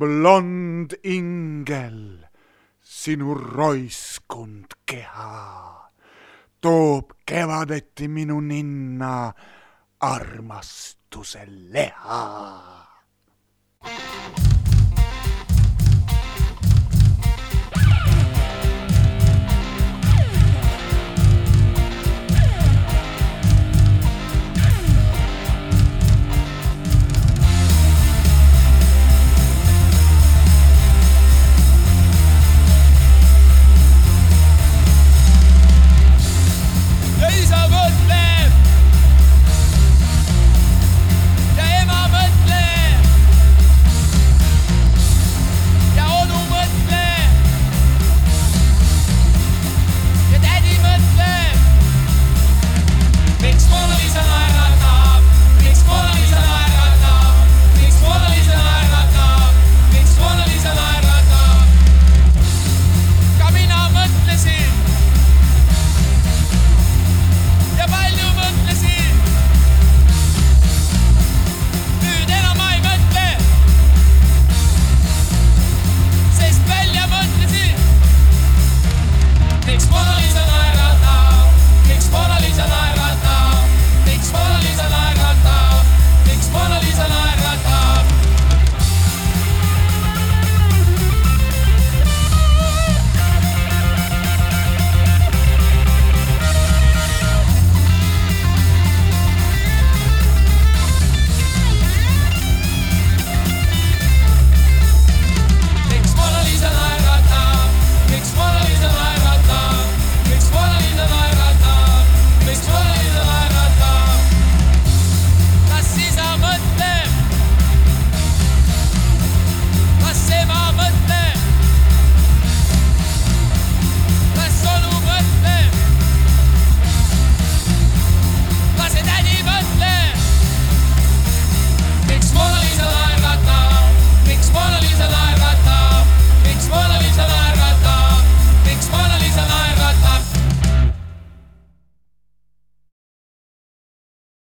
blond ingel, sinu roiskund keha. Toob kevadeti minu ninna armastuse leha.